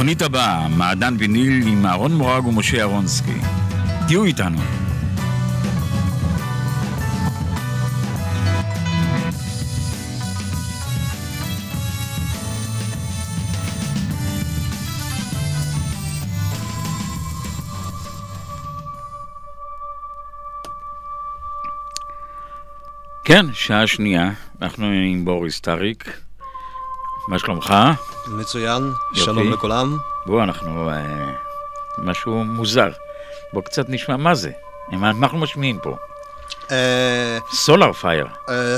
התוכנית הבאה, מעדן ויניל עם אהרון מורג ומשה אהרונסקי. תהיו איתנו. כן, שעה שנייה, אנחנו עם בוריס טאריק. מה שלומך? מצוין, יופי. שלום לכולם. בוא, אנחנו... אה, משהו מוזר. בוא קצת נשמע מה זה. מה אנחנו משמיעים פה? סולאר פייר.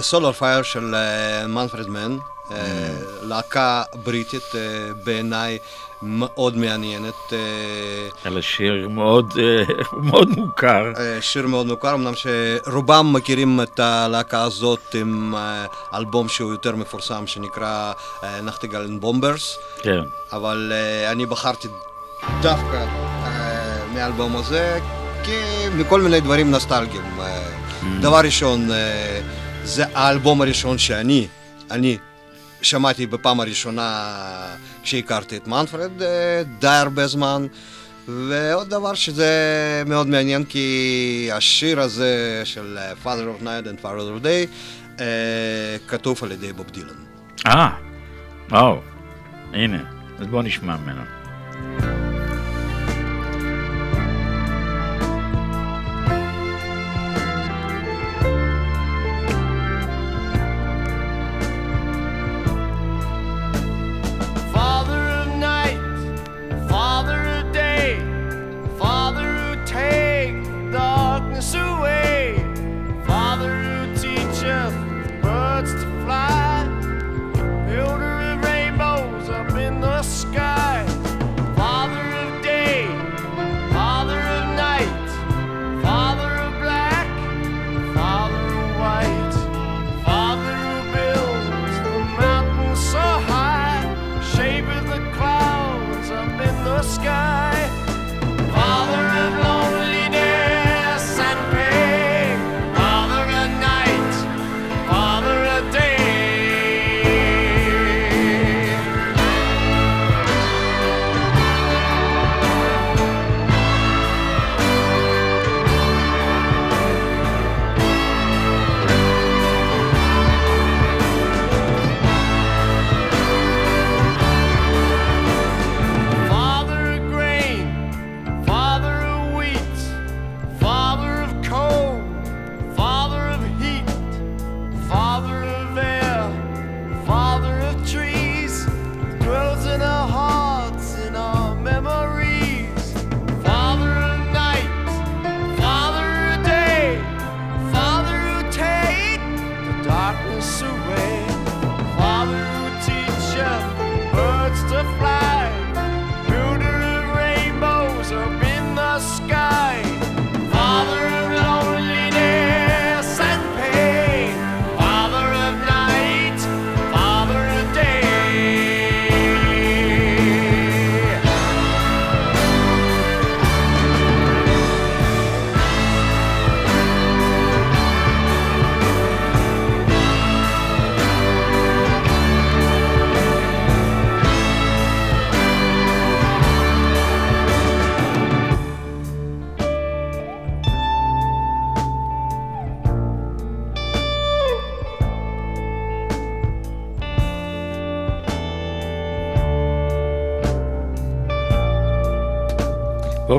סולר פייר של אה, מנפרד מן, אה, להקה בריטית אה, בעיניי מאוד מעניינת. אה, על השיר מאוד, מאוד מוכר. שיר מאוד מוכר, אמנם שרובם מכירים את הלהקה הזאת עם אלבום שהוא יותר מפורסם שנקרא נחטיגלן בומברס, כן. אבל אני בחרתי דווקא מהאלבום הזה, כי מכל מיני דברים נוסטלגיים. אה, דבר ראשון, זה האלבום הראשון שאני, אני שמעתי בפעם הראשונה כשהכרתי את מנפרד, אה, די הרבה זמן. ועוד דבר שזה מאוד מעניין, כי השיר הזה של אה, Father of Night and Father of Day אה, כתוב על ידי בוב דילן. אה, וואו. הנה, אז בוא נשמע ממנו.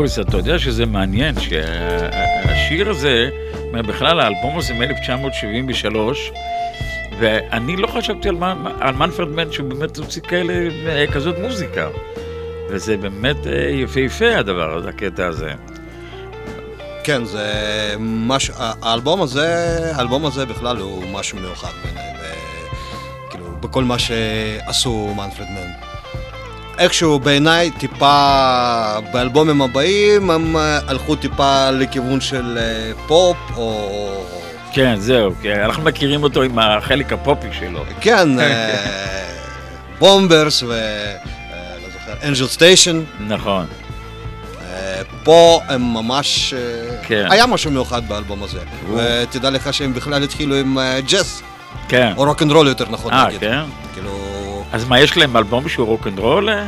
בוריס, אתה יודע שזה מעניין שהשיר הזה, בכלל האלבום הזה מ-1973, ואני לא חשבתי על, על מנפרד מן שהוא באמת הוציא כאלה, כזאת מוזיקה. וזה באמת אה, יפהפה הדבר הזה, הקטע הזה. כן, זה משהו, האלבום הזה, האלבום הזה בכלל הוא משהו מיוחד בעיניי, ב- כאילו, בכל מה שעשו מנפרדמן. איכשהו בעיניי טיפה, באלבומים הבאים הם אה, הלכו טיפה לכיוון של אה, פופ, או... כן, זהו, כן, אנחנו מכירים אותו עם החלק הפופי שלו. כן, אה, Bombers ו... אה, לא זוכר, Angel Station. נכון. אה, פה הם ממש... אה, כן. היה משהו מיוחד באלבום הזה. ותדע לך שהם בכלל התחילו עם אה, ג'אז, כן. או רוקנרול יותר נכון אה, להגיד. כן? כאילו, אז מה, יש להם אלבום שהוא רוקנרול? אה,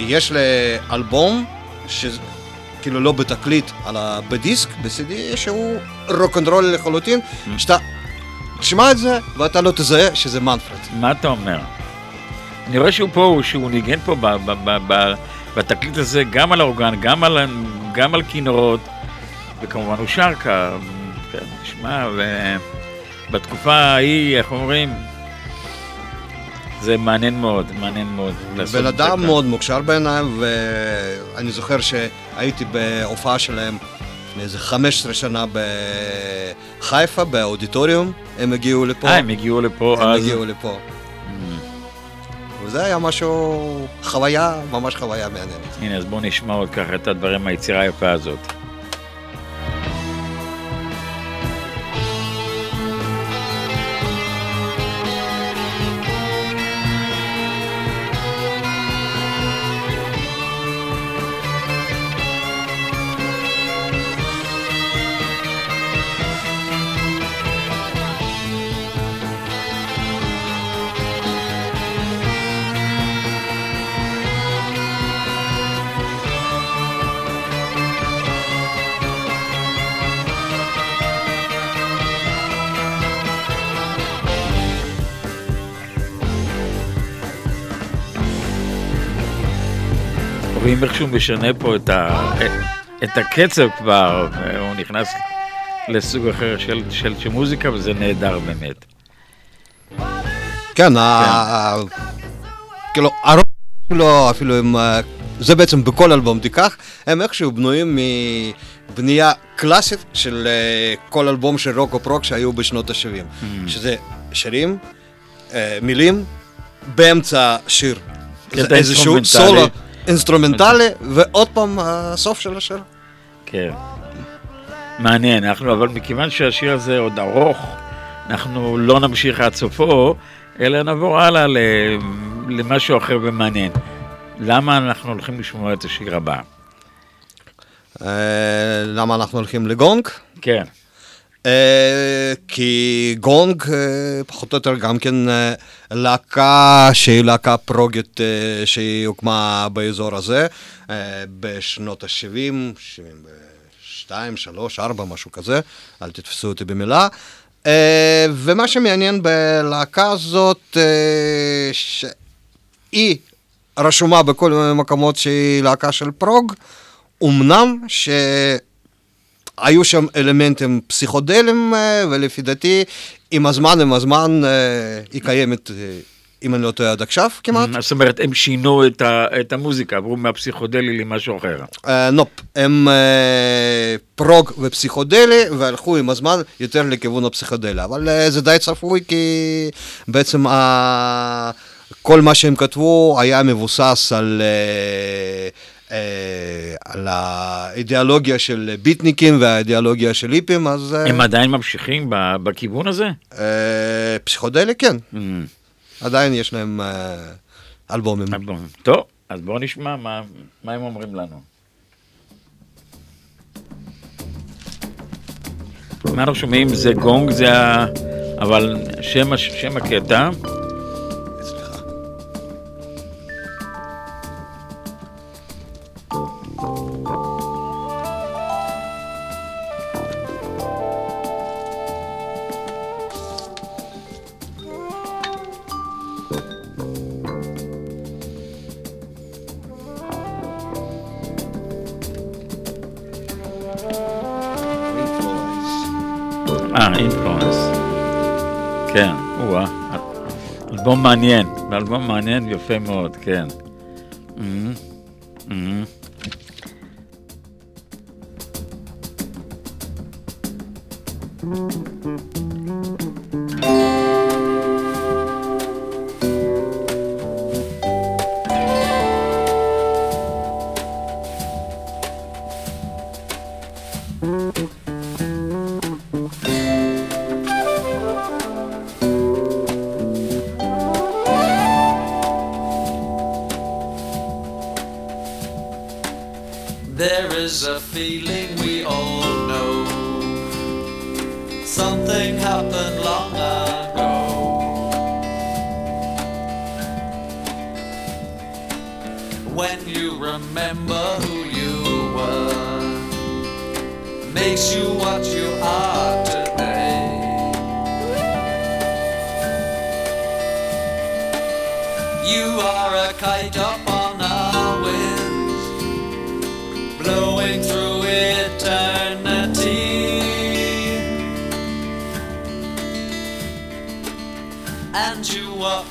יש לאלבום, שכאילו לא בתקליט, אלא בדיסק, ב-CD, שהוא רוקנרול לחלוטין, Mm. שאתה תשמע את זה ואתה לא תזהה שזה מנפרד. מה אתה אומר? אני רואה שהוא פה, שהוא ניגן פה בתקליט הזה גם על האורגן, גם על, גם על כינורות, וכמובן הוא שר כ... כן, תשמע, ובתקופה ההיא, איך אומרים? זה מעניין מאוד, מעניין מאוד. בן אדם. מאוד מוכשר בעיניי, ואני זוכר שהייתי בהופעה שלהם לפני איזה 15 שנה בחיפה, באודיטוריום, הם הגיעו לפה. אה, הם הגיעו לפה הם אז. הגיעו לפה. וזה היה משהו, חוויה, ממש חוויה מעניינת. הנה, אז בואו נשמע עוד ככה את הדברים מהיצירה היפה הזאת. רואים איך שהוא משנה פה את, ה... את הקצב כבר, הוא נכנס לסוג אחר של, של, של מוזיקה, וזה נהדר באמת. כן, ה- כאילו, הרוב שלו, אפילו הם, אה, זה בעצם בכל אלבום תיקח, הם איכשהו בנויים מבנייה קלאסית של אה, כל אלבום של רוק או פרוק שהיו בשנות ה-70, שזה שירים, אה, מילים, באמצע שיר. איזשהו. סולו אינסטרומנטלי, ועוד פעם הסוף של השיר. כן. מעניין, אנחנו, אבל מכיוון שהשיר הזה עוד ארוך, אנחנו לא נמשיך עד סופו, אלא נעבור הלאה. למשהו אחר ומעניין. למה אנחנו הולכים לשמוע את השיר הבא? אה, למה אנחנו הולכים לגונג? כן. אה, כי גונג, אה, פחות או יותר גם כן אה, להקה שהיא להקה פרוגית שהיא הוקמה באזור הזה בשנות ה-70, 72, 3, 4, משהו כזה, אל תתפסו אותי במילה. ומה שמעניין בלהקה הזאת, שהיא רשומה בכל מיני מקומות שהיא להקה של פרוג, אמנם ש... היו שם אלמנטים פסיכודליים, אה, ולפי דעתי, עם הזמן, עם הזמן, אה, היא קיימת, אה, אם אני לא טועה, עד עכשיו כמעט. זאת אומרת, הם שינו את, ה... את המוזיקה, עברו מהפסיכודלי למשהו אחר. נופ, הם פרוג ופסיכודלי, והלכו עם הזמן יותר לכיוון הפסיכודלי. אבל זה די צפוי, כי בעצם. כל מה שהם כתבו היה מבוסס על... אה, על האידיאולוגיה של ביטניקים והאידיאולוגיה של היפים, אז אה, הם עדיין ממשיכים. בכיוון הזה? אה, פסיכודלי כן, Mm, עדיין יש להם אה, אלבומים. אלבום. טוב, אז בואו נשמע מה, מה הם אומרים לנו. מה אנחנו שומעים? זה גונג, זה ה... אבל שם הקטע, אלבום מעניין, אלבום מעניין ויפה מאוד, כן. Mhm, mhm. There is a feeling we all know. Something happened long ago. When you remember who you were, makes you what you are today. You are a kite up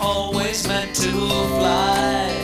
always meant to fly.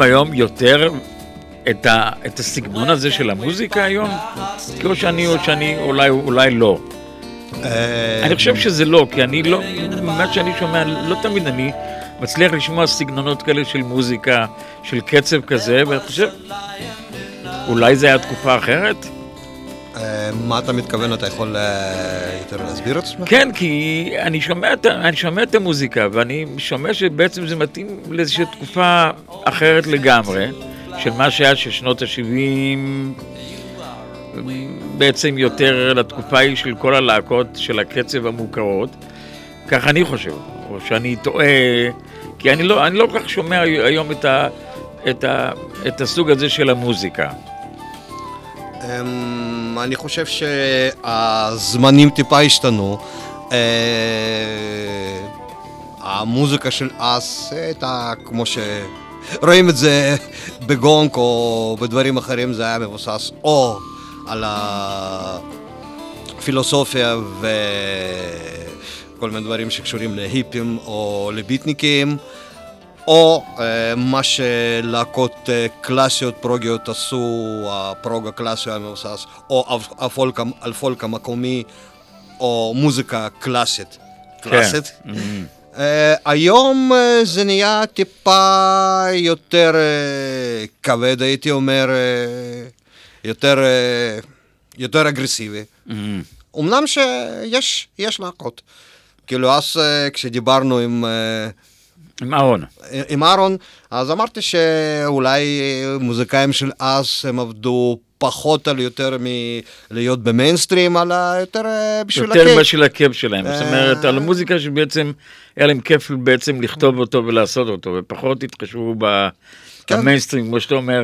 שומעים היום יותר את, ה, את הסגנון הזה של המוזיקה היום? כי או שאני, או שאני, אולי, אולי לא. אה, אני חושב שזה לא, כי אני לא, ממה שאני שומע, לא תמיד אני מצליח לשמוע סגנונות כאלה של מוזיקה, של קצב כזה, ואני חושב, אולי זה היה תקופה אחרת? אה, מה אתה מתכוון? אתה יכול אה, יותר להסביר את עצמך? כן, כי אני שומע, אני שומע את המוזיקה, ואני שומע שבעצם זה מתאים לאיזושהי תקופה אחרת לגמרי, של מה שהיה של שנות ה-70, בעצם יותר לתקופה היא של כל הלהקות של הקצב המוכרות, כך אני חושב, או שאני טועה, כי אני לא, אני לא כל כך שומע היום את, ה, את, ה, את הסוג הזה של המוזיקה. אמ, אני חושב שהזמנים טיפה השתנו. אה, המוזיקה של אז הייתה כמו ש... רואים את זה בגונק או בדברים אחרים, זה היה מבוסס או על, ה... פילוסופיה וכל מיני דברים שקשורים להיפים או לביטניקים, או אה, מה שלהקות אה, קלאסיות פרוגיות עשו, הפרוג הקלאסי המבוסס, או הפ- הפולק, הפולק המקומי, או מוזיקה קלאסית. קלאסית. אה, היום אה, זה נהיה טיפה יותר אה, כבד, הייתי אומר, יותר, יותר אגרסיבי. אמנם שיש יש להקות. כאילו, אז כשדיברנו עם, אה, עם אהרון. עם אהרון, אז אמרתי שאולי מוזיקאים של אז הם עבדו פחות על יותר מלהיות במיינסטרים, אלא יותר אה, בשביל יותר הקייק. בשביל הכיף שלהם. זאת אומרת, אה. על המוזיקה שבעצם היה להם כיף בעצם לכתוב אותו ולעשות אותו, ופחות התחשבו ב- כן. במיינסטרים, כמו שאתה אומר,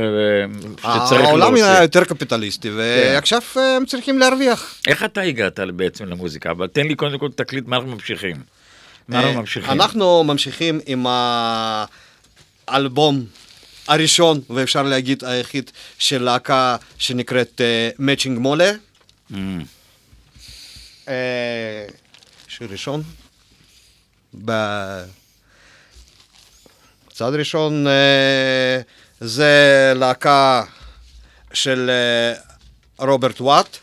אה, שצריך העולם. היה יותר קפיטליסטי, ועכשיו אה, הם צריכים להרוויח. איך אתה הגעת בעצם למוזיקה? אבל תן לי קודם כל תקליט מה אנחנו ממשיכים. מה אנחנו אה, ממשיכים? אנחנו ממשיכים עם האלבום הראשון, ואפשר להגיד היחיד, של להקה שנקראת Matching Mole. אמ, אה, שיר ראשון. בצד ראשון אה, זה להקה של אה, רוברט וואייט,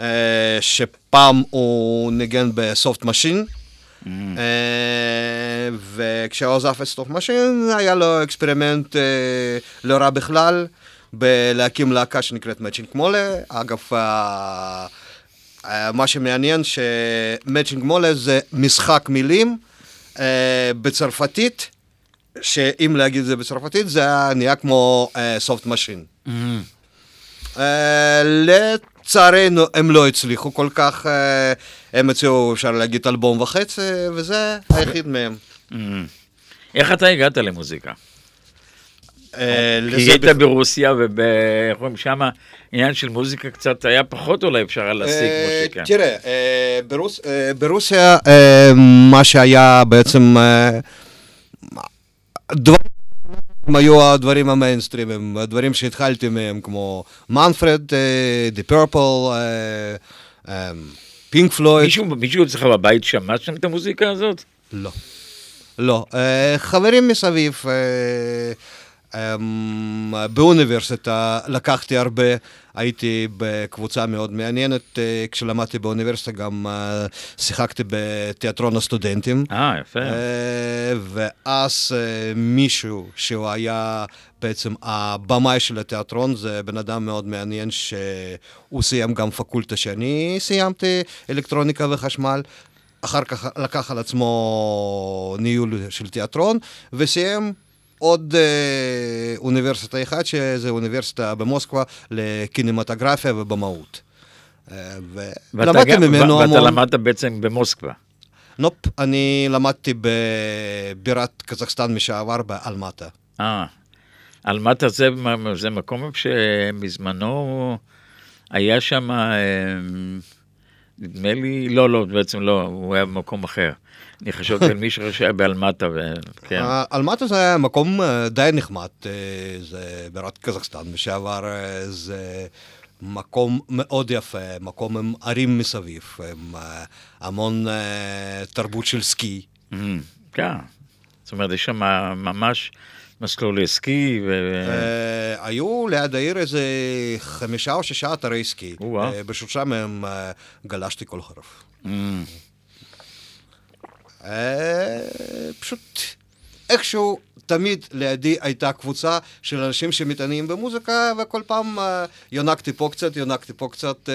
אה, שפעם הוא ניגן ב Soft Machine. אה, וכשהוא עזב את Soft Machine היה לו experiment אה, לא רע בכלל בלהקים להקה שנקראת Matching Mole. אגב, אה, מה שמעניין ש Matching Mole זה משחק מילים בצרפתית, שאם להגיד את זה בצרפתית זה היה נהיה כמו Soft Machine. אה, לצערנו הם לא הצליחו כל כך, הם הציעו אפשר להגיד אלבום וחצי וזה היחיד מהם. אמ. איך אתה הגעת למוזיקה? אה, כי היית ברוסיה, ואיך אומרים שם, עניין של מוזיקה קצת היה פחות אולי אפשר להשיג כמו אה, שכן. תראה, אה, ברוס- ברוסיה מה שהיה בעצם, היו הדברים המיינסטרימים, הדברים שהתחלתי מהם כמו מנפרד, די פרפל, פינק פלויד. מישהו מישהו אצלך בבית שמע שם את המוזיקה הזאת? לא. לא. אה, חברים מסביב, אה, אמ, באוניברסיטה לקחתי הרבה, הייתי בקבוצה מאוד מעניינת, אה, כשלמדתי באוניברסיטה גם שיחקתי בתיאטרון הסטודנטים. אה, יפה. ואז מישהו שהוא היה בעצם הבמאי של התיאטרון, זה בן אדם מאוד מעניין שהוא סיים גם פקולטה שאני סיימתי, אלקטרוניקה וחשמל. אחר כך לקח על עצמו ניהול של תיאטרון, וסיים עוד אה, אוניברסיטה אחת, שזה אוניברסיטה במוסקבה לקינמטוגרפיה ובמאות. אה, ואתה ולמדתי ממנו ואתה המון. למדת בעצם במוסקבה. נופ, אני למדתי בבירת קזחסטן משעבר באלמטה. אה. אלמטה זה, זה מקום שבזמנו היה שם, אה, נדמה לי, לא, לא, בעצם לא, הוא היה במקום אחר. אני חשבתי על מישהו שהיה באלמטה. אה, אלמטה זה היה מקום אה, די נחמד, אה, זה בירת קזחסטן לשעבר, אה, זה מקום מאוד יפה, מקום עם ערים מסביב, עם המון תרבות של סקי. אמ, כן. זאת אומרת, יש שם ממש מסלולי סקי, ו... אה, היו ליד העיר איזה חמישה או שישה אתרי סקי, או-אה. אה, בשלושה מהם אה, גלשתי כל חורף. אמ, אה, פשוט איכשהו תמיד לידי הייתה קבוצה של אנשים שמתעניינים במוזיקה, וכל פעם יונקתי פה קצת, יונקתי פה קצת,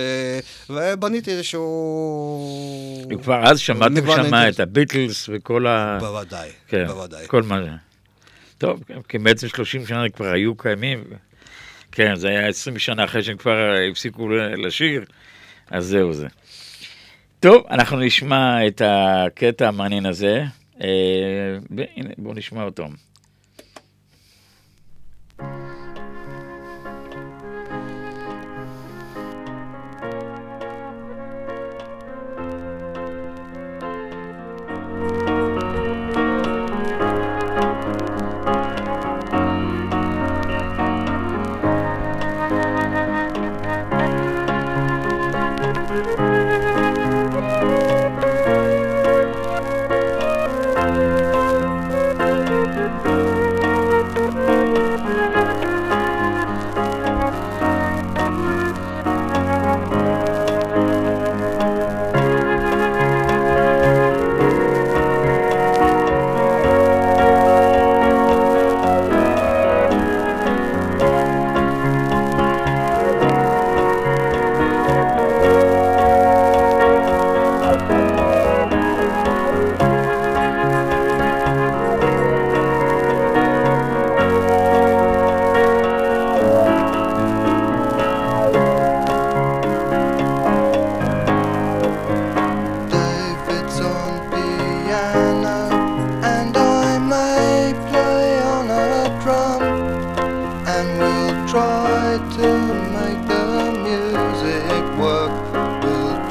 ובניתי איזשהו... וכבר אז שמעתם שם. את הביטלס וכל ה... בוודאי, כן, בוודאי. כל מה זה. טוב, כי בעצם 30 שנה כבר היו קיימים. כן, זה היה 20 שנה אחרי שהם כבר הפסיקו לשיר, אז זהו זה. טוב, אנחנו נשמע את הקטע המעניין הזה, אה, בואו נשמע אותו.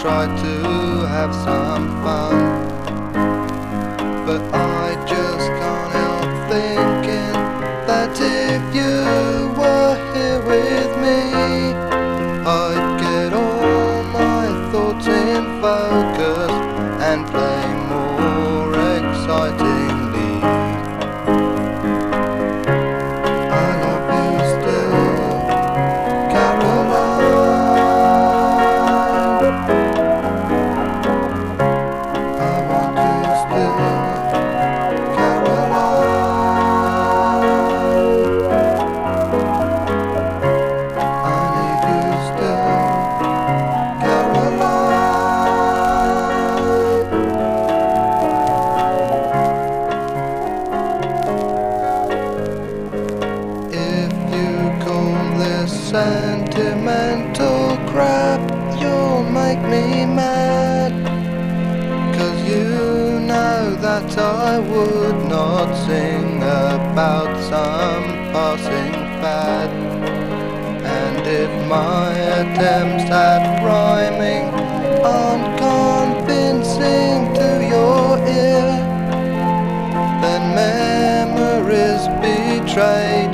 Try to have some fun. try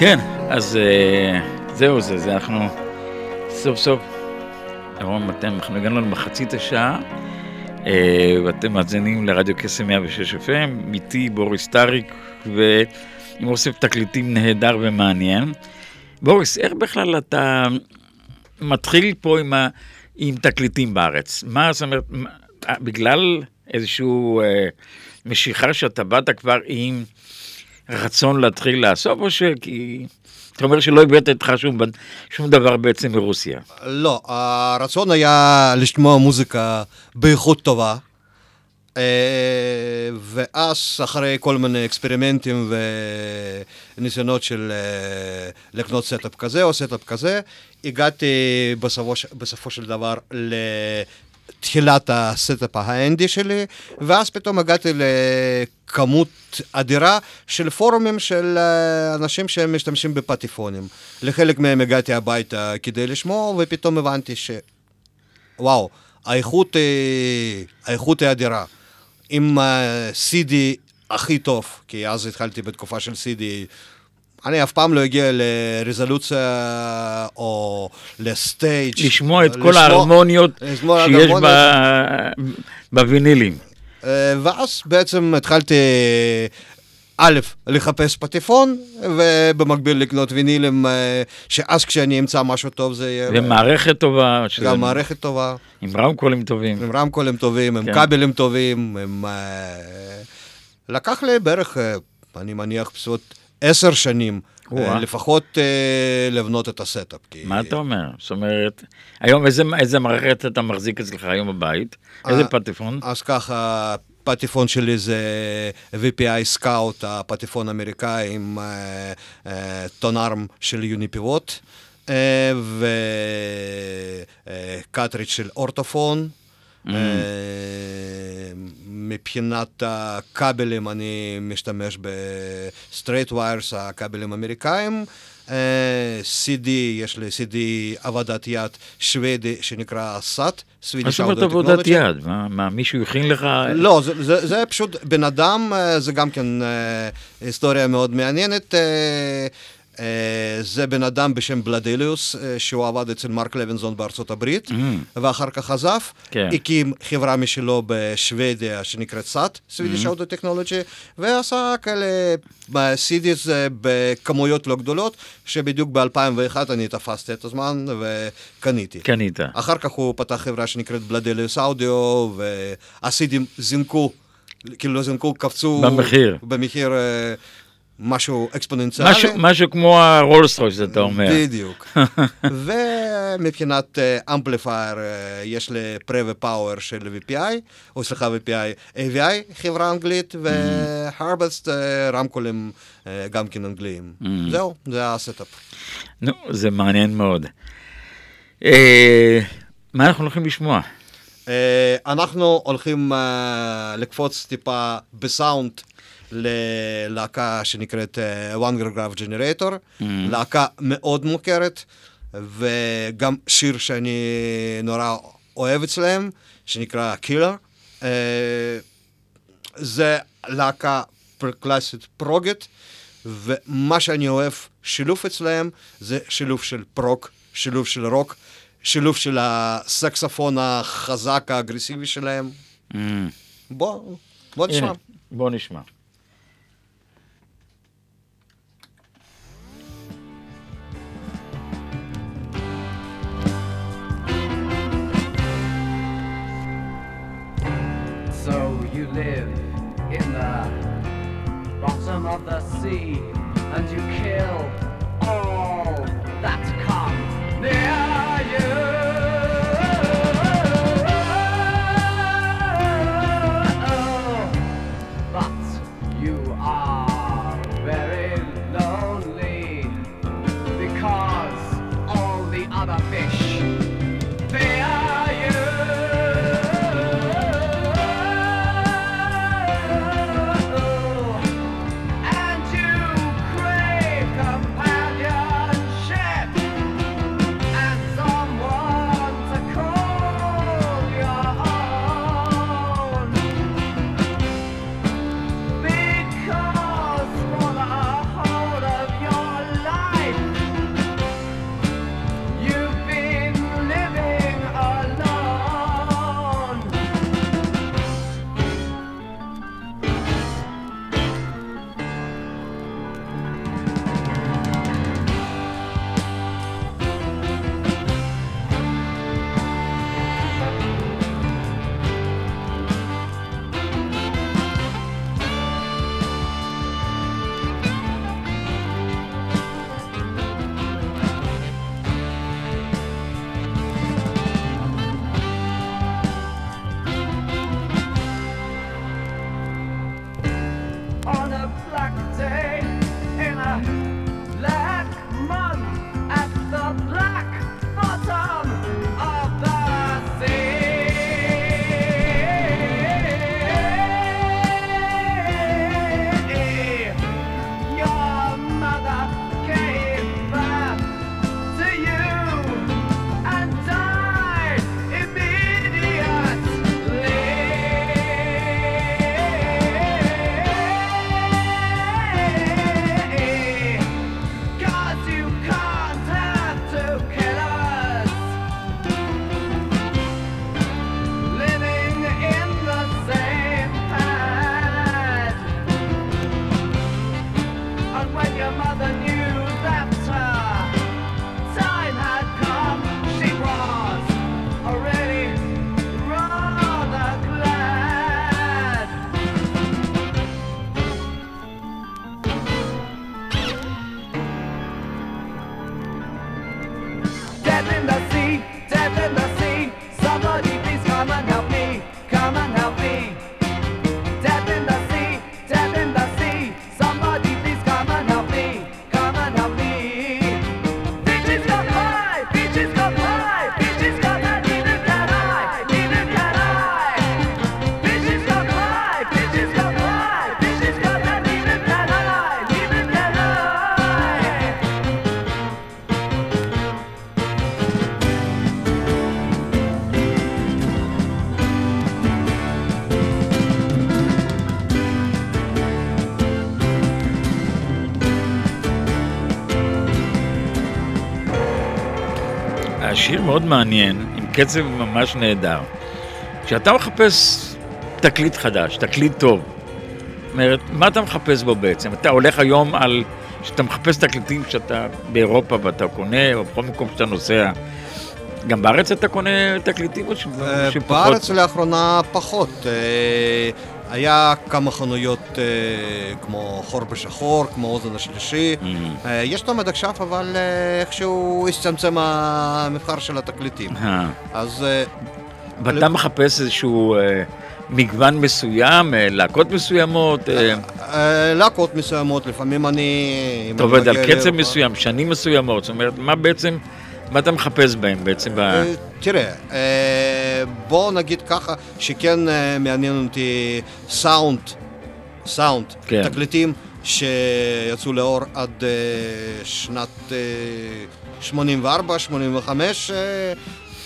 כן, אז אה, זהו זה, זה אנחנו סוף סוף, רום, אתם, אנחנו הגענו למחצית השעה, אה, ואתם מאזינים לרדיו קסם 106 FM, איתי בוריס טאריק, ועם אוסף תקליטים נהדר ומעניין. בוריס, איך בכלל אתה מתחיל פה עם, ה, עם תקליטים בארץ? מה זאת אומרת, בגלל איזושהי אה, משיכה שאתה באת כבר עם רצון להתחיל לאסוף, או שכי... אתה אומר שלא הבאת איתך שום, שום דבר בעצם מרוסיה. לא, הרצון היה לשמוע מוזיקה באיכות טובה. אה, ואז אחרי כל מיני אקספרימנטים וניסיונות של אה, לקנות setup כזה או setup כזה, הגעתי בסופו, בסופו של דבר לתחילת ה setup ה hi-end שלי, ואז פתאום הגעתי לכמות אדירה של פורומים של אה, אנשים שמשתמשים בפטיפונים. לחלק מהם הגעתי הביתה כדי לשמוע, ופתאום הבנתי ש... וואו, האיכות, אה, האיכות היא אדירה. עם CD הכי טוב, כי אז התחלתי בתקופה של CD. אני אף פעם לא אגיע לרזולוציה או לסטייג'. לשמוע את כל ההרמוניות שיש בווינילים. אה, ואז בעצם התחלתי א', לחפש פטיפון, ובמקביל לקנות וינילים, אה, שאז כשאני אמצא משהו טוב זה יהיה... ומערכת טובה, גם מערכת טובה, עם רמקולים טובים. עם רמקולים טובים, עם כן. כבלים טובים, עם... אה, לקח לי בערך, אני מניח, בסביבות עשר שנים, אה. לפחות אה, לבנות את ה setup. כי- מה אתה אומר? זאת אומרת, היום איזה, איזה מערכת אתה מחזיק אצלך היום בבית? איזה אה, פטיפון? אז ככה, הפטיפון שלי זה VPI Scout, הפטיפון האמריקאי עם tonearm של unipivot, ו cartridge של Ortofon. אה, מבחינת הכבלים אני משתמש ב Straight Wires, הכבלים האמריקאים. אה, CD, יש לי CD עבודת יד שוודי שנקרא SAT, מה Swedish זאת אומרת עבודת. יד? מה, מה, מישהו הכין לך? לא, זה, זה, זה פשוט בן אדם, אה, זה גם כן היסטוריה מאוד מעניינת. אה, אה, זה בן אדם בשם בלדליוס, אה, שהוא עבד אצל מרק לוינזון בארצות הברית, ואחר כך עזב, כן. הקים חברה משלו בשוודיה שנקראת סאט, סווידיש אוטו טכנולוגי, ועשה כאלה CDs בכמויות לא גדולות, שבדיוק ב-2001 אני תפסתי את הזמן וקניתי. קנית. אחר כך הוא פתח חברה שנקראת בלדליוס אודיו, והסידים זינקו, כאילו לא זינקו, קפצו... במחיר. במחיר אה, משהו אקספוננציאלי. משהו, משהו כמו הרולס רויס, אתה אומר. בדיוק. ומבחינת אה, amplifier, אה, יש לי pre ו power של VPI, או סליחה VPI, AVI, חברה אנגלית, ו Harbeth, רמקולים אה, גם כן אנגליים. זהו, זה ה setup. נו, זה מעניין מאוד. אה, מה אנחנו הולכים לשמוע? אה, אנחנו הולכים אה, לקפוץ טיפה בסאונד ללהקה שנקראת אה, Van der Graaf Generator, להקה מאוד מוכרת, וגם שיר שאני נורא אוהב אצלם, שנקרא Killer. זה להקה קלאסית פרוגית, ומה שאני אוהב, שילוב אצלם, זה שילוב של פרוג, שילוב של רוק, שילוב של הסקספון החזק, האגרסיבי שלהם. בוא, בוא נשמע. הנה, בוא נשמע. Live in the bottom of the sea and you kill מאוד מעניין, עם קצב ממש נהדר. כשאתה מחפש תקליט חדש, תקליט טוב, אומרת, מה אתה מחפש בו בעצם? אתה הולך היום על... כשאתה מחפש תקליטים שאתה באירופה ואתה קונה, או בכל מקום שאתה נוסע, גם בארץ אתה קונה תקליטים או אה, שפחות? בארץ לאחרונה פחות. היה כמה חנויות אה, כמו חור בשחור, כמו אוזן השלישי. Mm. אה, יש תומד עכשיו, אבל אה, איכשהו הצטמצם המבחר של התקליטים. אה. אז אה, ואתה מחפש איזשהו אה, מגוון מסוים, אה, להקות מסוימות, להקות מסוימות, לפעמים אני... אתה עובד על קצב מסוים, שנים מסוימות, זאת אומרת, מה בעצם, מה אתה מחפש בהם בעצם? אה, תראה, אה, בוא נגיד ככה, שכן אה, מעניין אותי סאונד, סאונד, כן. תקליטים שיצאו לאור עד אה, שנת אה, 84, 85, אה,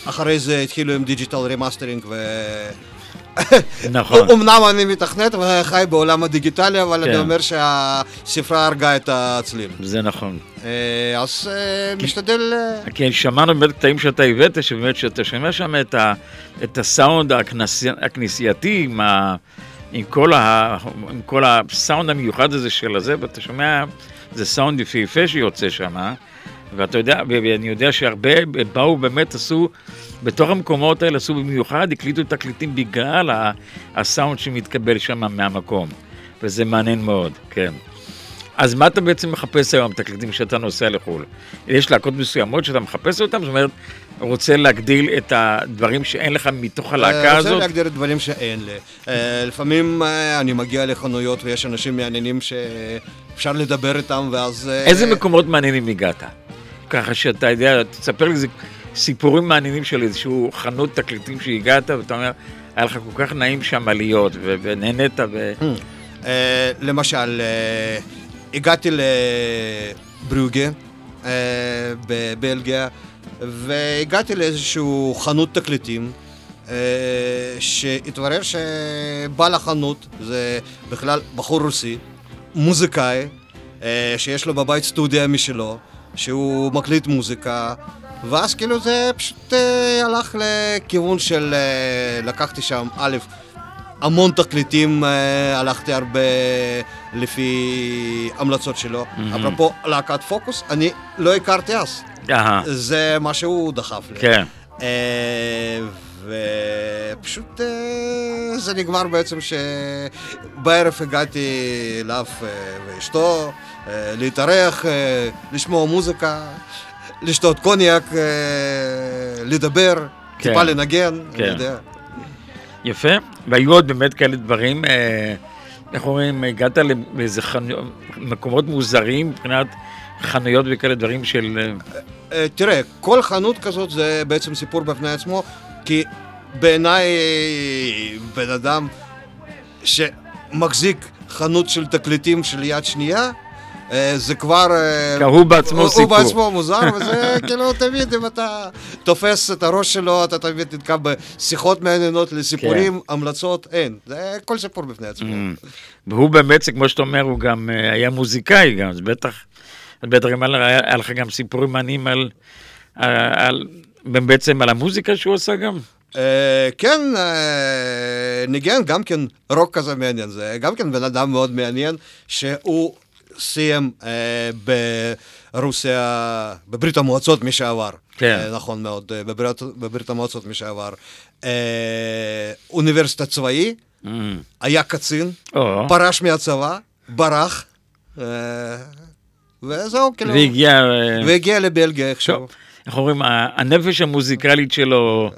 אחרי זה התחילו עם digital remastering ו... נכון. אמנם אני מתכנת וחי בעולם הדיגיטלי, אבל אני כן. אומר שהספרה הרגה את הצליל. זה נכון. אה, אז אה, משתדל... אה, כי שמענו באמת קטעים שאתה הבאת, שבאמת שאתה שומע שם את, הסאונד הכנסי, הכנסייתי עם, ה, עם, כל ה, עם כל הסאונד המיוחד הזה של הזה, ואתה שומע, זה סאונד יפהפה שיוצא שם, ואתה יודע, ואני יודע שהרבה באו באמת, עשו, בתוך המקומות האלה עשו במיוחד, הקליטו תקליטים בגלל הסאונד שמתקבל שם מהמקום, וזה מעניין מאוד, כן. אז מה אתה בעצם מחפש היום, תקליטים כשאתה נוסע לחו"ל? יש להקות מסוימות שאתה מחפש אותן? זאת אומרת, רוצה להגדיל את הדברים שאין לך מתוך הלהקה אה, הזאת? רוצה להגדיר דברים שאין לי. אה, לפעמים אה, אני מגיע לחנויות ויש אנשים מעניינים שאפשר לדבר איתם ואז... איזה מקומות מעניינים הגעת? ככה שאתה יודע, תספר לי איזה סיפורים מעניינים של איזשהו חנות תקליטים שהגעת, ואתה אומר, היה לך כל כך נעים שם להיות, ונהנית, ו... אה, למשל, אה, הגעתי לבריוגה אה, בבלגיה והגעתי לאיזשהו חנות תקליטים שהתברר שבעל החנות זה בכלל בחור רוסי, מוזיקאי, שיש לו בבית סטודיה משלו, שהוא מקליט מוזיקה, ואז כאילו זה פשוט אה, הלך לכיוון של... אה, לקחתי שם, א', המון תקליטים, אה, הלכתי הרבה לפי המלצות שלו. אפרופו להקת פוקוס, אני לא הכרתי אז. זה מה שהוא דחף לי. כן. אה, ופשוט אה, זה נגמר בעצם שבערב הגעתי אליו אה, ואשתו אה, להתארח, אה, לשמוע מוזיקה, לשתות קוניאק, אה, לדבר, כן. טיפה לנגן, כן. אני יודע. יפה, והיו עוד באמת כאלה דברים, אה, איך אומרים, הגעת לאיזה חנויות, מקומות מוזרים מבחינת חנויות וכאלה דברים של... אה, אה, תראה, כל חנות כזאת זה בעצם סיפור בפני עצמו, כי בעיניי בן אדם שמחזיק חנות של תקליטים של יד שנייה, אה, זה כבר... אה, הוא בעצמו סיפור. הוא בעצמו מוזר, וזה כאילו תמיד אם אתה תופס את הראש שלו, אתה תמיד נתקע בשיחות מעניינות לסיפורים, המלצות, אין. זה כל סיפור בפני עצמו. Mm. והוא באמת, כמו שאתה אומר, הוא גם אה, היה מוזיקאי גם, אז בטח, בטח היה לך גם סיפורים מעניינים על, על, בעצם על המוזיקה שהוא עשה גם. אה, כן, אה, ניגן גם כן רוק כזה מעניין, זה גם כן בן אדם מאוד מעניין, שהוא סיים אה, ברוסיה, בברית המועצות משעבר. כן. אה, נכון מאוד, אה, בברית, בברית המועצות משעבר. אה, אוניברסיטה צבאי, Mm. היה קצין, או, פרש מהצבא, ברח, אה, וזהו, כאילו, והגיע, אה, והגיע לבלגיה איכשהו. איך אומרים, הנפש המוזיקלית שלו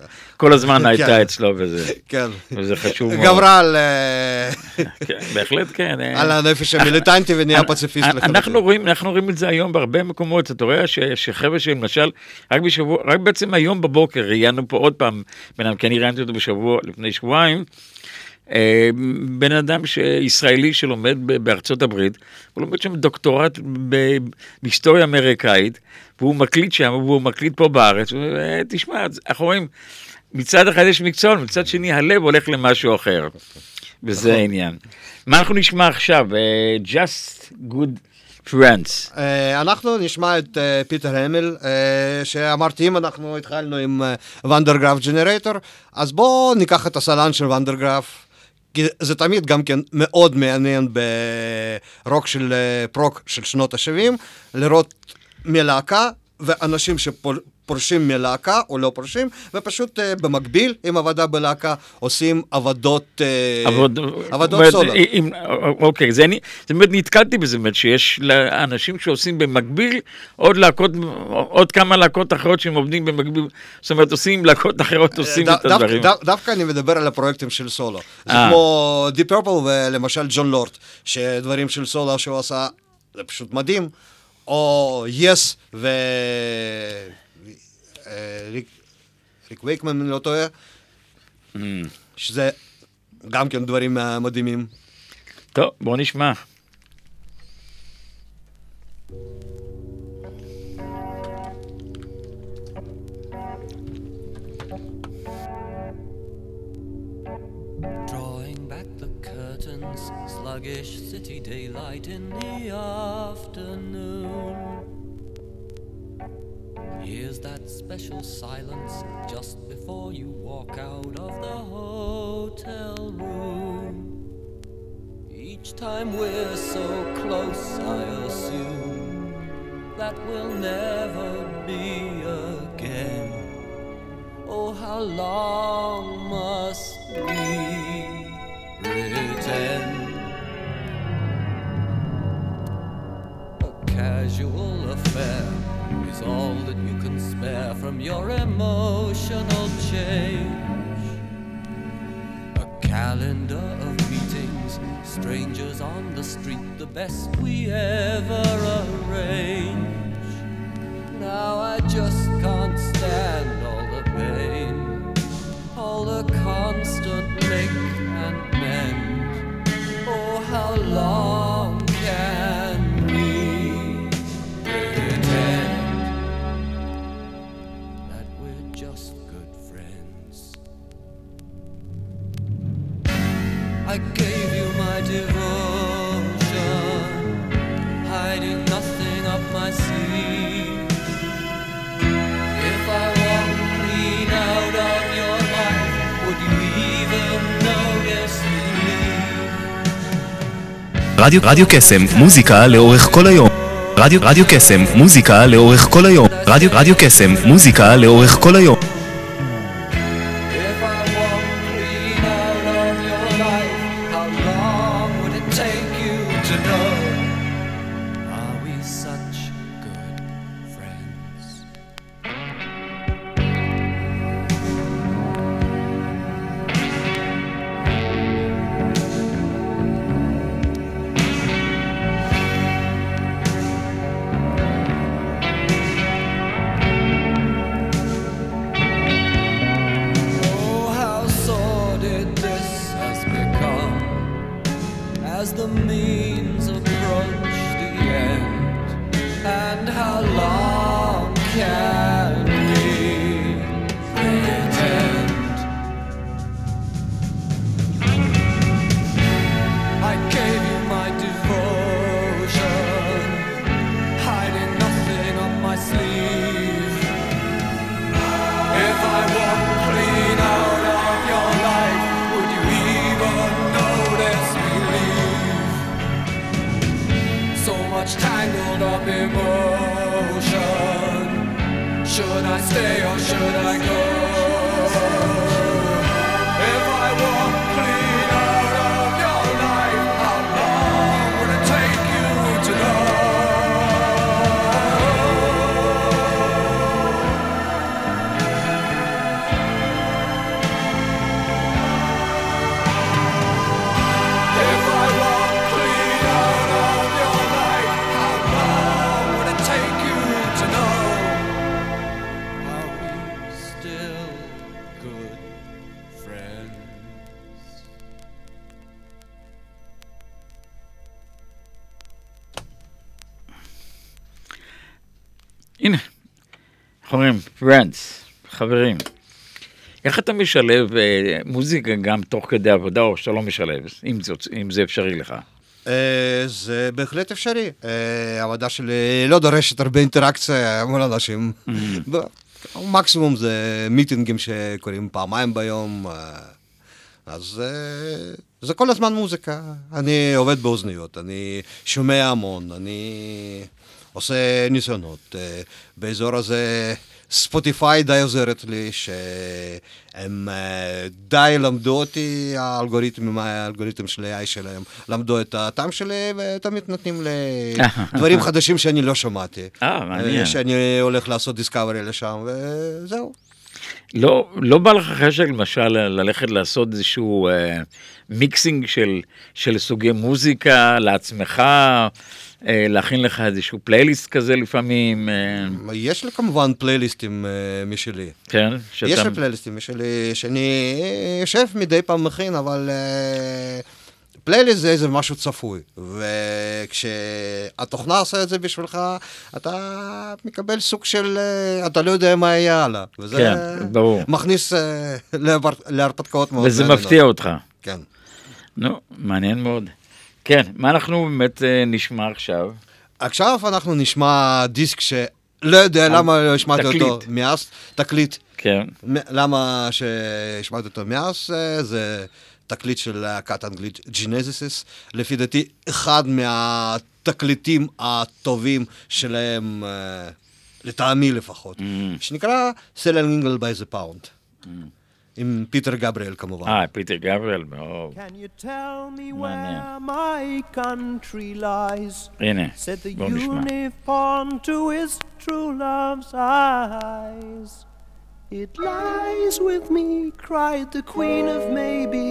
כל הזמן הייתה כן. אצלו, וזה, כן. וזה חשוב מאוד. גברה על... אה, כן, בהחלט כן. אה. על הנפש המיליטנטי ונהיה אנ- פציפיסט. אנחנו רואים, אנחנו רואים את זה היום בהרבה מקומות, אתה רואה שחבר'ה שלמשל, רק בשבוע, רק בעצם היום בבוקר ראיינו פה עוד פעם, כי אני ראיינתי אותו בשבוע, לפני שבועיים, אה, בן אדם ש- ישראלי שלומד בארצות הברית, הוא לומד שם דוקטורט בהיסטוריה אמריקאית, והוא מקליט שם, והוא מקליט פה בארץ, ו- אה, תשמע, אז אנחנו רואים, מצד אחד יש מקצוען, מצד שני הלב הולך למשהו אחר. וזה העניין. מה אנחנו נשמע עכשיו? אה, Just Good Friends. אה, אנחנו נשמע את אה, פיטר האמיל, אה, שאמרתי, אם אנחנו התחלנו עם אה, ואן דר גראף ג'נרטור, אז בואו ניקח את הסולן של ואן דר גראף. כי זה תמיד גם כן מאוד מעניין ברוק של פרוג של שנות ה-70, לראות מלהקה ואנשים שפורשים מלהקה או לא פורשים, ופשוט אה, במקביל עם עבודה בלהקה עושים עבודות, אה, עבוד- עבודות סולו. אם- אוקיי, זה אני, זאת אומרת, נתקלתי בזה, אומרת, שיש לאנשים שעושים במקביל עוד להקות, עוד כמה להקות אחרות שהם עובדים במקביל, זאת אומרת, עושים להקות אחרות, עושים דו- את הדברים. דו- דווקא אני מדבר על הפרויקטים של סולו. זה אה. כמו די פרפל ולמשל ג'ון לורד, שדברים של סולו שהוא עשה, זה פשוט מדהים. או יס ו... אה, ריק- ריק וייקמן, אם אני לא טועה, Mm. שזה גם כן דברים אה, מדהימים. טוב, בוא נשמע. Drawing back the curtains, sluggish city daylight in the afternoon. Here's that special silence just before you walk out of the hotel room. Each time we're so close, I assume that we'll never be again. Oh, how long must we pretend? A casual affair is all that you can spare from your emotional change. A calendar of meetings, strangers on the street, the best we ever arranged. Now I just can't stand רדיו, רדיו קסם, מוזיקה לאורך כל היום. רדיו, רדיו קסם, מוזיקה לאורך כל היום. רדיו, רדיו קסם, מוזיקה לאורך כל היום. פרנץ, חברים. איך אתה משלב אה, מוזיקה גם תוך כדי עבודה, או שאתה לא משלב, אם זה, אם זה אפשרי לך? אה, זה בהחלט אפשרי. אה, העבודה שלי לא דורשת הרבה אינטראקציה מול אנשים. ב- מקסימום זה מיטינגים שקורים פעמיים ביום, אה, אז אה, זה כל הזמן מוזיקה. אני עובד באוזניות, אני שומע המון, אני עושה ניסיונות. אה, באזור הזה ספוטיפיי די עוזרת לי, שהם אה, די למדו אותי, האלגוריתמים, האלגוריתם של AI שלהם, למדו את הטעם שלי, ותמיד נותנים לי דברים חדשים שאני לא שמעתי. אה, מעניין. אה, שאני הולך לעשות דיסקאברי לשם, וזהו. לא, לא בא לך חשק למשל ללכת לעשות איזשהו אה, מיקסינג של, של סוגי מוזיקה לעצמך, להכין לך איזשהו פלייליסט כזה לפעמים, אה, יש לי כמובן פלייליסטים אה, משלי. כן? יש לי פלייליסטים משלי שאני אה, יושב מדי פעם מכין, אבל אה, פלייליסט זה איזה משהו צפוי. וכשהתוכנה עושה את זה בשבילך, אתה מקבל סוג של... אה, אתה לא יודע מה יהיה הלאה. וזה כן, ברור. מכניס אה, להרפ- להרפתקאות מאוד וזה. מפתיע אותך. כן. נו, מעניין מאוד. כן, מה אנחנו באמת אה, נשמע עכשיו? עכשיו אנחנו נשמע דיסק שלא יודע למה לא השמעתי אותו. מאז, תקליט. כן, למה שהשמעתי אותו מאז? אה, זה תקליט של להקת אנגלית ג'ינזיסיס. לפי דעתי, אחד מהתקליטים הטובים שלהם, לטעמי לפחות, שנקרא Selling England by the Pound. עם פיטר גבריאל כמובן. אה, פיטר גבריאל, מאוד. Can you tell me מעניין. where my country lies? הנה, Said the בואו נשמע. uniform to his true love's eyes. It lies with me, cried the queen of maybe.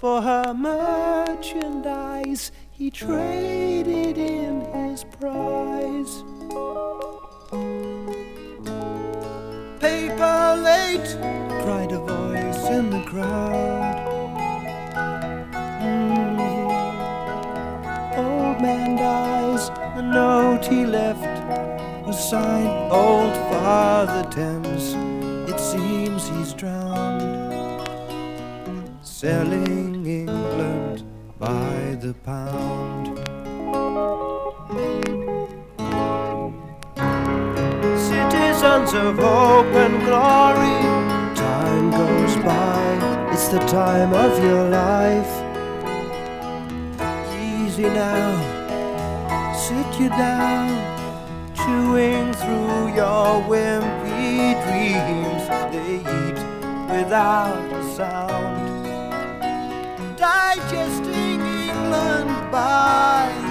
For her merchandise, he traded in his prize. Paper late, cried a voice in the crowd. Mm. Old man dies, the note he left was signed Old Father Thames. It seems he's drowned, selling England by the pound. Citizens of hope and glory, by, it's the time of your life. Easy now, sit you down, chewing through your wimpy dreams. They eat without a sound, digesting England by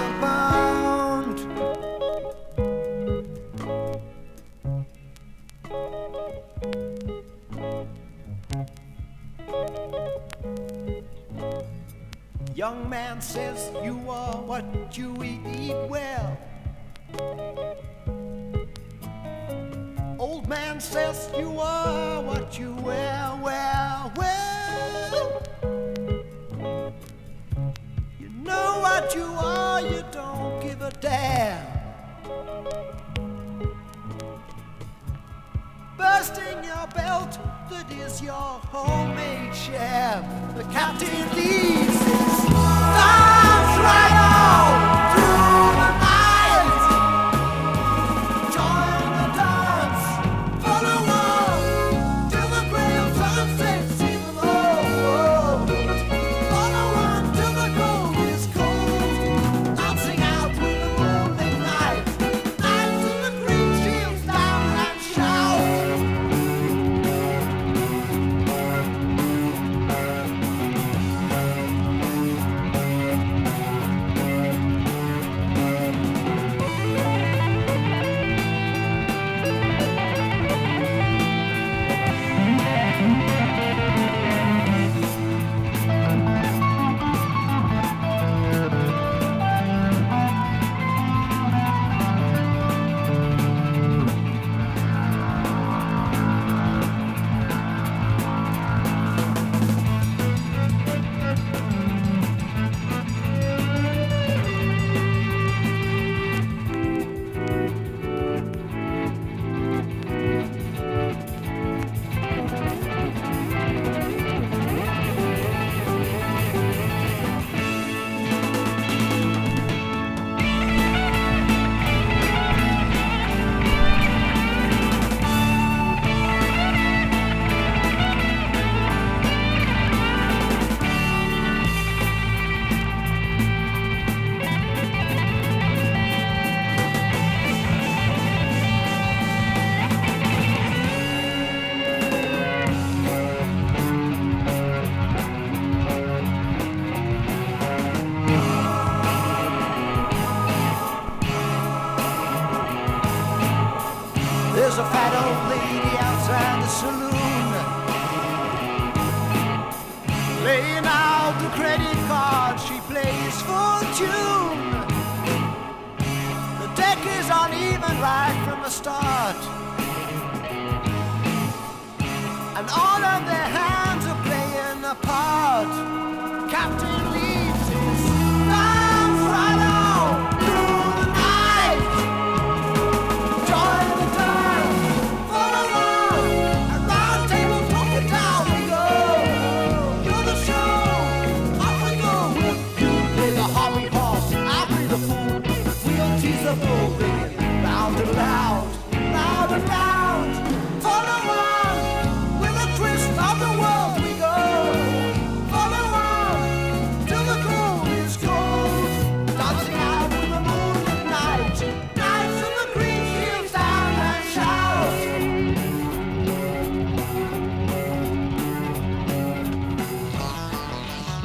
Young man says you are what you eat well. Old man says you are what you wear well, well. You know what you are, you don't give a damn. Bursting your belt, that is your homemade sham. The captain leaves his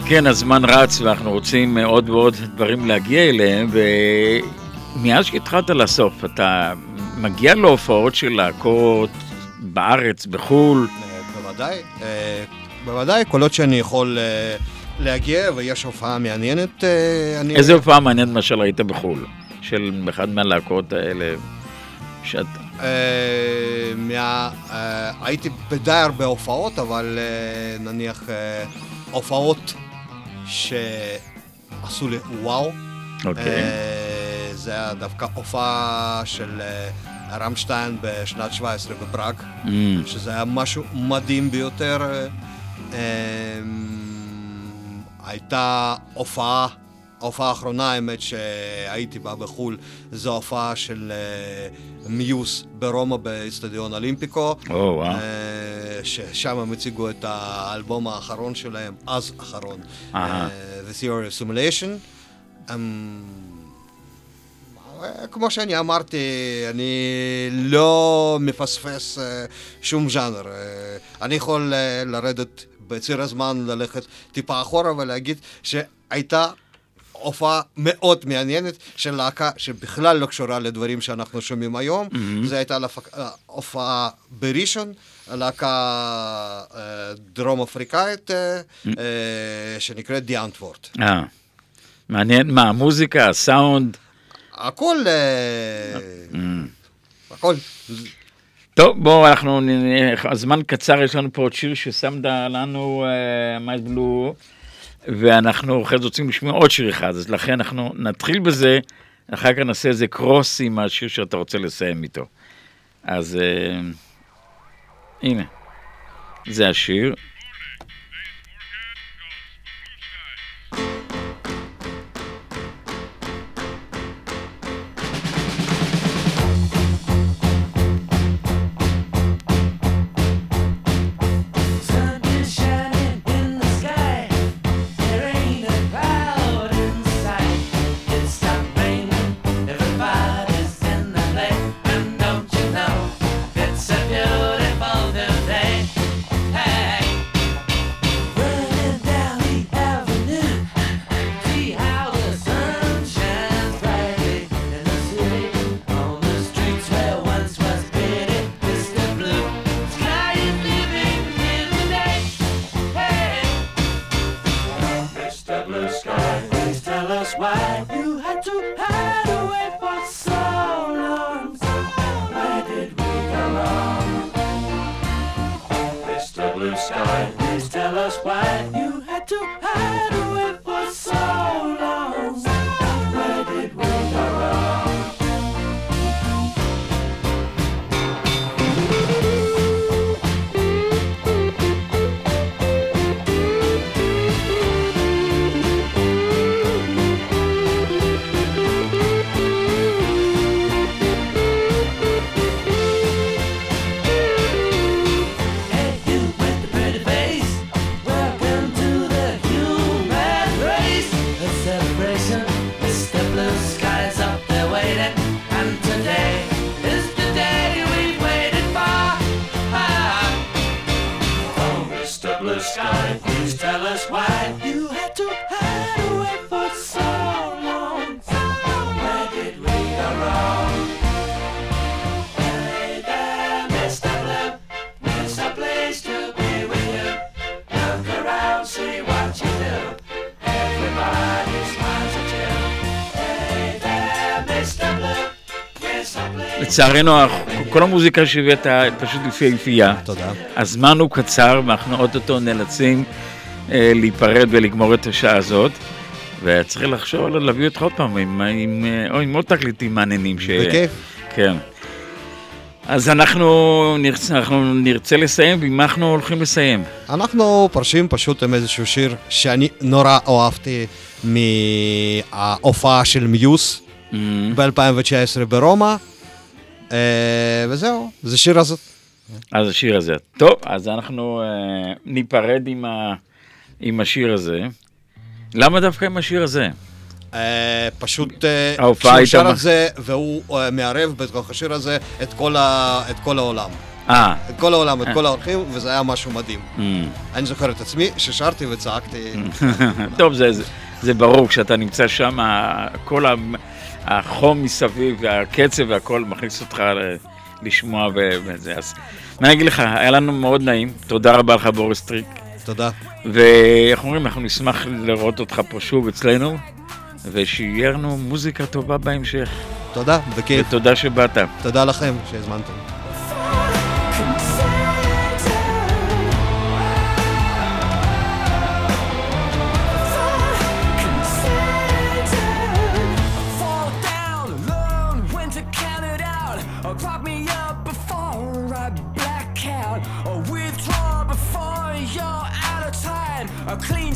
כן, הזמן רץ ואנחנו רוצים עוד ועוד דברים להגיע אליהם, ומאז שהתחלת לסוף, אתה מגיע להופעות של להקות בארץ, בחו"ל, אה, בוודאי, אה, בוודאי, כל עוד שאני יכול אה, להגיע ויש הופעה מעניינת, אה, אני... איזה הופעה מעניינת מה שראית בחו"ל, של אחד מהלהקות האלה, שאת... אה, מה, אה, הייתי בדי הרבה הופעות, אבל אה, נניח אה, הופעות שעשו לי וואו. אוקיי. אה, זה היה דווקא הופעה של אה, רמשטיין בשנת 17 בפראג, Mm, שזה היה משהו מדהים ביותר. אה, אה, הייתה הופעה, ההופעה האחרונה, האמת שהייתי בה בחו"ל, זו הופעה של מיוס ברומא באיצטדיון אולימפיקו. או, וואו. אה, ששם הם הציגו את האלבום האחרון שלהם, אז אחרון, אהה. אה, The Theory of Simulation. אה, כמו שאני אמרתי, אני לא מפספס אה, שום ז'אנר. אה, אני יכול לרדת בציר הזמן, ללכת טיפה אחורה ולהגיד שהייתה הופעה מאוד מעניינת של להקה שבכלל לא קשורה לדברים שאנחנו שומעים היום. זו הייתה הופעה בראשון, להקה אה, דרום אפריקאית אה, אה, שנקראת די אנטוורט. אה, מעניין, מה, המוזיקה, הסאונד? הכל, הכל, טוב, בואו, אנחנו, הזמן קצר, יש לנו פה עוד שיר ששמת לנו, מייט בלו, ואנחנו אחרי זה רוצים לשמוע עוד שיר אחד, אז לכן אנחנו נתחיל בזה, אחר כך נעשה איזה קרוס עם השיר שאתה רוצה לסיים איתו. אז אה, הנה, זה השיר. לצערנו, כל המוזיקה שהבאת פשוט יפהפייה. תודה. הזמן הוא קצר, ואנחנו אוטוטו נאלצים אה, להיפרד ולגמור את השעה הזאת. וצריך לחשוב על להביא אותך עוד פעם עם, עם, אה, או עם עוד תקליטים מעניינים. ש... בכיף. כן. אז אנחנו נרצה, אנחנו נרצה לסיים, ועם מה אנחנו הולכים לסיים? אנחנו פרשים פשוט עם איזשהו שיר שאני נורא אהבתי מההופעה של מיוס Mm, ב-2019 ברומא. אה, וזהו, זה שיר הזה. אז השיר הזה. טוב, אז אנחנו אה, ניפרד עם, ה, עם השיר הזה. למה דווקא עם השיר הזה? אה, פשוט ההופעה כשהוא שר את זה, והוא מערב בתוך השיר הזה את כל ה- את כל העולם. את כל העולם, את כל האורחים, וזה היה משהו מדהים. mm. אני זוכר את עצמי ששרתי וצעקתי. טוב, זה, זה, זה ברור, כשאתה נמצא שם, כל ה- החום מסביב, והקצב והכל מכניס אותך לשמוע וזה. אז מה אני אגיד לך, היה לנו מאוד נעים, תודה רבה לך בוריס טריק, תודה. ואיך אומרים, אנחנו נשמח לראות אותך פה שוב אצלנו, ושיהיה לנו מוזיקה טובה בהמשך, תודה, בכיף. ותודה שבאת. תודה לכם שהזמנתם. Clean